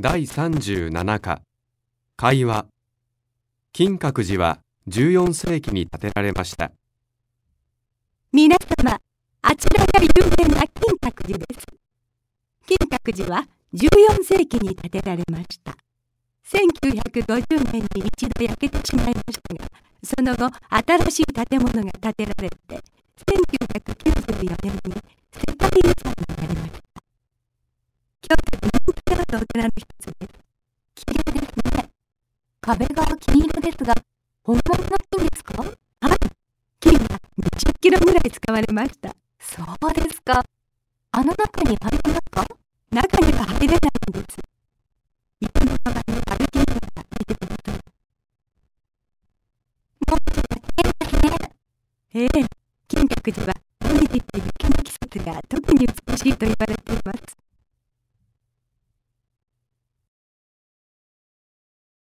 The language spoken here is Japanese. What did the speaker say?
第37課会話金閣寺は14世紀に建てられました皆様、あちらが有名な金閣寺です。金閣寺は14世紀に建てられました。1950年に一度焼けてしまいましたが、その後、新しい建物が建てられて、人気があるお寺の一つです。綺麗ですね。壁が金色ですが、本物の金ですかはい。金が20キロぐらい使われました。そうですか。あの中に入りますか中には入れないんです。池の側の歩きながら見てください。もうちょっと綺麗ですね。ええ、金閣寺は海に行って雪の季節が特に美しいと言われています